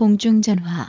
공중전화.